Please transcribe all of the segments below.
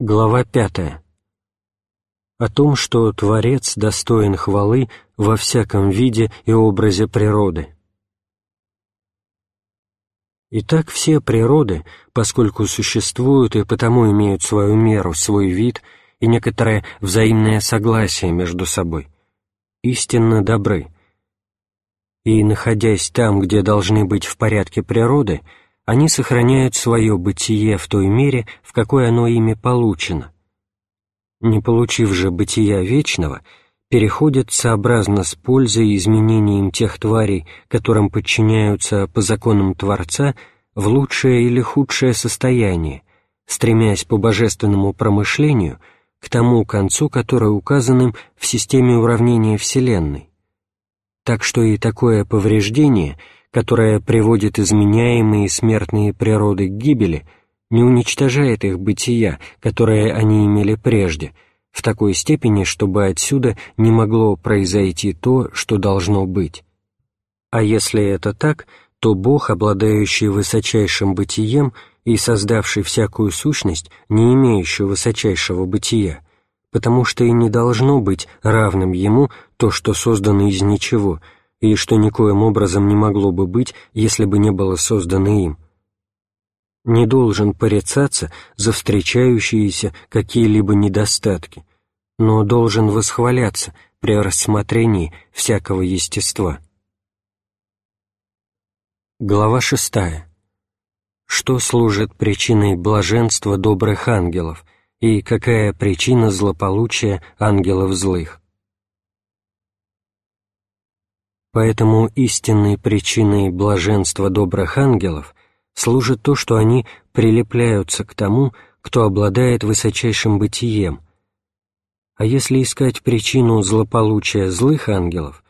Глава пятая. О том, что Творец достоин хвалы во всяком виде и образе природы. Итак, все природы, поскольку существуют и потому имеют свою меру, свой вид и некоторое взаимное согласие между собой, истинно добры. И, находясь там, где должны быть в порядке природы, они сохраняют свое бытие в той мере, в какой оно ими получено. Не получив же бытия вечного, переходят сообразно с пользой и изменением тех тварей, которым подчиняются по законам Творца, в лучшее или худшее состояние, стремясь по божественному промышлению к тому концу, который указан им в системе уравнения Вселенной. Так что и такое повреждение — которая приводит изменяемые смертные природы к гибели, не уничтожает их бытия, которое они имели прежде, в такой степени, чтобы отсюда не могло произойти то, что должно быть. А если это так, то Бог, обладающий высочайшим бытием и создавший всякую сущность, не имеющую высочайшего бытия, потому что и не должно быть равным Ему то, что создано из ничего — и что никоим образом не могло бы быть, если бы не было создано им. Не должен порицаться за встречающиеся какие-либо недостатки, но должен восхваляться при рассмотрении всякого естества. Глава шестая. Что служит причиной блаженства добрых ангелов и какая причина злополучия ангелов злых? Поэтому истинной причиной блаженства добрых ангелов служит то, что они прилепляются к тому, кто обладает высочайшим бытием. А если искать причину злополучия злых ангелов,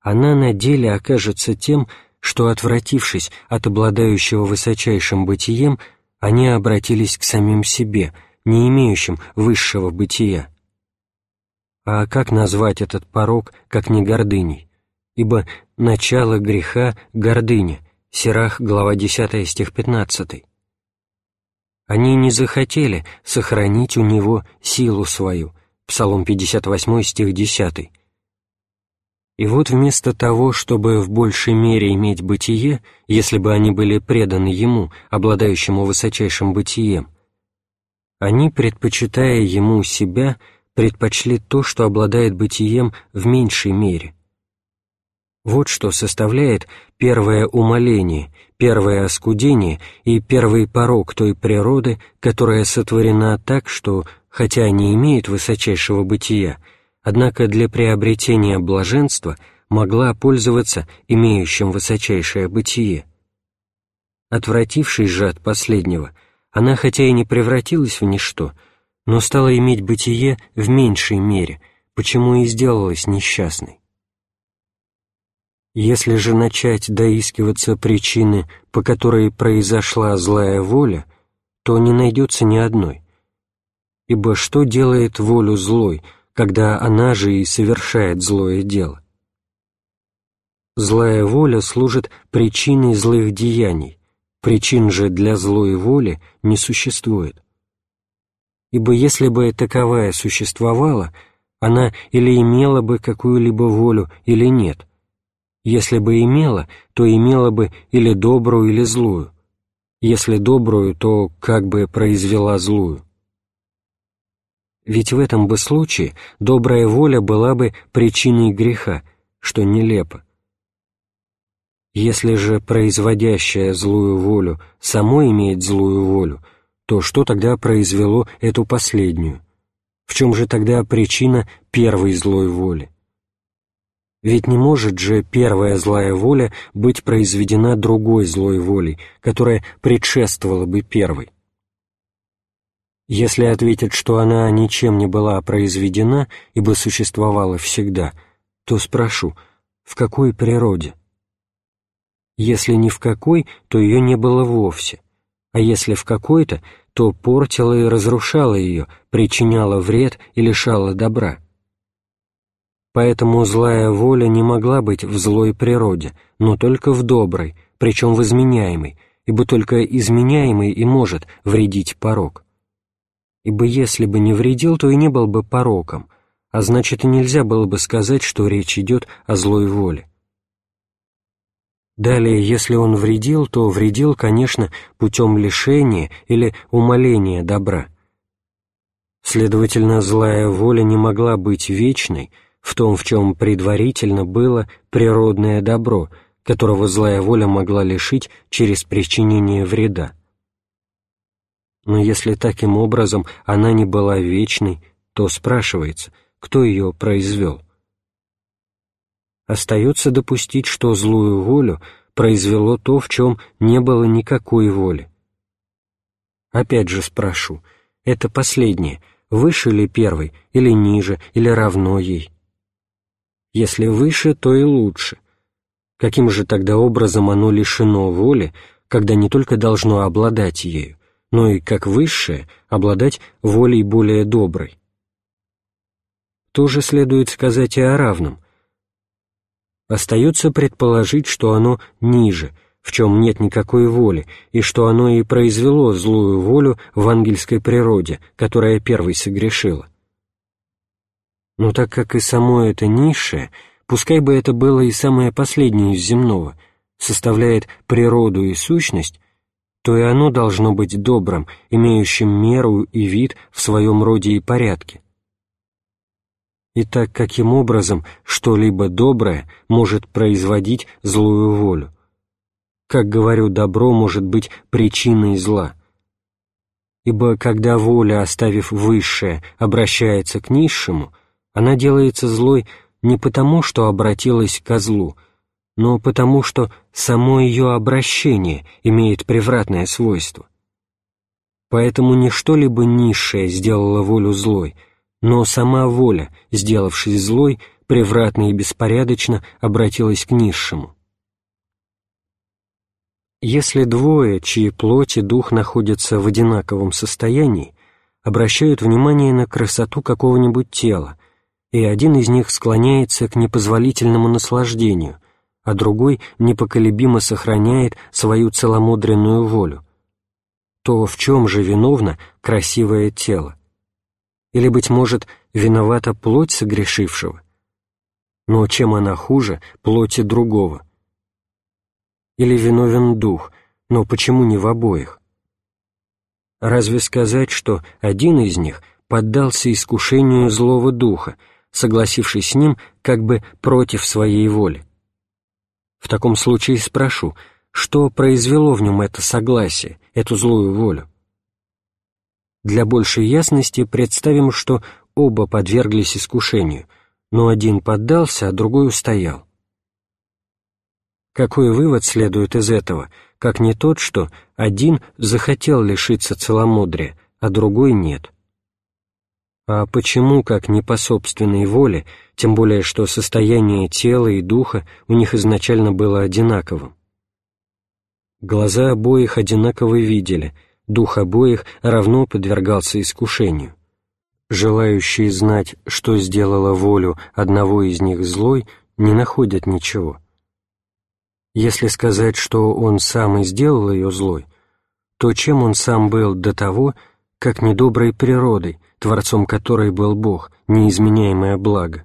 она на деле окажется тем, что, отвратившись от обладающего высочайшим бытием, они обратились к самим себе, не имеющим высшего бытия. А как назвать этот порог, как не гордыней? Ибо начало греха — гордыня, Сирах, глава 10, стих 15. Они не захотели сохранить у него силу свою, Псалом 58, стих 10. И вот вместо того, чтобы в большей мере иметь бытие, если бы они были преданы ему, обладающему высочайшим бытием, они, предпочитая ему себя, предпочли то, что обладает бытием в меньшей мере, вот что составляет первое умоление, первое оскудение и первый порог той природы, которая сотворена так, что, хотя не имеет высочайшего бытия, однако для приобретения блаженства могла пользоваться имеющим высочайшее бытие. Отвратившись же от последнего, она хотя и не превратилась в ничто, но стала иметь бытие в меньшей мере, почему и сделалась несчастной. Если же начать доискиваться причины, по которой произошла злая воля, то не найдется ни одной. Ибо что делает волю злой, когда она же и совершает злое дело? Злая воля служит причиной злых деяний, причин же для злой воли не существует. Ибо если бы таковая существовала, она или имела бы какую-либо волю, или нет — если бы имела, то имела бы или добрую, или злую. Если добрую, то как бы произвела злую. Ведь в этом бы случае добрая воля была бы причиной греха, что нелепо. Если же производящая злую волю само имеет злую волю, то что тогда произвело эту последнюю? В чем же тогда причина первой злой воли? Ведь не может же первая злая воля быть произведена другой злой волей, которая предшествовала бы первой. Если ответят, что она ничем не была произведена, ибо существовала всегда, то спрошу, в какой природе? Если не в какой, то ее не было вовсе, а если в какой-то, то портила и разрушала ее, причиняла вред и лишала добра. Поэтому злая воля не могла быть в злой природе, но только в доброй, причем в изменяемой, ибо только изменяемый и может вредить порог. ибо если бы не вредил, то и не был бы пороком, а значит нельзя было бы сказать, что речь идет о злой воле. Далее, если он вредил, то вредил, конечно, путем лишения или умаления добра. Следовательно, злая воля не могла быть вечной в том, в чем предварительно было природное добро, которого злая воля могла лишить через причинение вреда. Но если таким образом она не была вечной, то спрашивается, кто ее произвел? Остается допустить, что злую волю произвело то, в чем не было никакой воли. Опять же спрошу, это последнее, выше ли первой, или ниже, или равно ей? Если выше, то и лучше. Каким же тогда образом оно лишено воли, когда не только должно обладать ею, но и, как высшее, обладать волей более доброй? Тоже следует сказать и о равном, Остается предположить, что оно ниже, в чем нет никакой воли, и что оно и произвело злую волю в ангельской природе, которая первой согрешила. Но так как и само это низшее, пускай бы это было и самое последнее из земного, составляет природу и сущность, то и оно должно быть добрым, имеющим меру и вид в своем роде и порядке. Итак, каким образом что-либо доброе может производить злую волю? Как говорю, добро может быть причиной зла. Ибо когда воля, оставив высшее, обращается к низшему, она делается злой не потому, что обратилась ко злу, но потому, что само ее обращение имеет превратное свойство. Поэтому не что-либо низшее сделало волю злой — но сама воля, сделавшись злой, превратно и беспорядочно обратилась к низшему. Если двое, чьи плоть и дух находятся в одинаковом состоянии, обращают внимание на красоту какого-нибудь тела, и один из них склоняется к непозволительному наслаждению, а другой непоколебимо сохраняет свою целомудренную волю, то в чем же виновно красивое тело? Или, быть может, виновата плоть согрешившего? Но чем она хуже плоти другого? Или виновен дух, но почему не в обоих? Разве сказать, что один из них поддался искушению злого духа, согласившись с ним как бы против своей воли? В таком случае спрошу, что произвело в нем это согласие, эту злую волю? Для большей ясности представим, что оба подверглись искушению, но один поддался, а другой устоял. Какой вывод следует из этого, как не тот, что один захотел лишиться целомудрия, а другой нет? А почему, как не по собственной воле, тем более что состояние тела и духа у них изначально было одинаковым? Глаза обоих одинаково видели — дух обоих равно подвергался искушению. Желающие знать, что сделала волю одного из них злой, не находят ничего. Если сказать, что он сам и сделал ее злой, то чем он сам был до того, как недоброй природой, творцом которой был Бог, неизменяемое благо?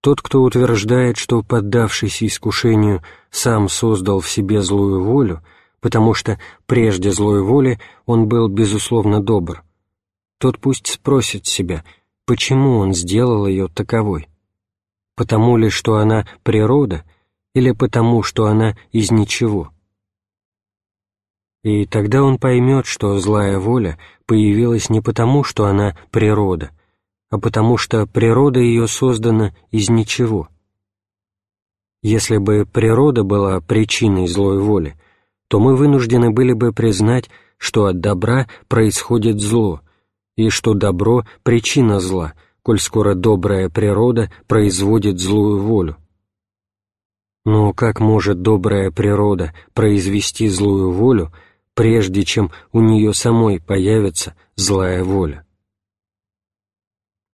Тот, кто утверждает, что, поддавшийся искушению, сам создал в себе злую волю, потому что прежде злой воли он был, безусловно, добр. Тот пусть спросит себя, почему он сделал ее таковой? Потому ли, что она природа, или потому, что она из ничего? И тогда он поймет, что злая воля появилась не потому, что она природа, а потому что природа ее создана из ничего. Если бы природа была причиной злой воли, то мы вынуждены были бы признать, что от добра происходит зло, и что добро — причина зла, коль скоро добрая природа производит злую волю. Но как может добрая природа произвести злую волю, прежде чем у нее самой появится злая воля?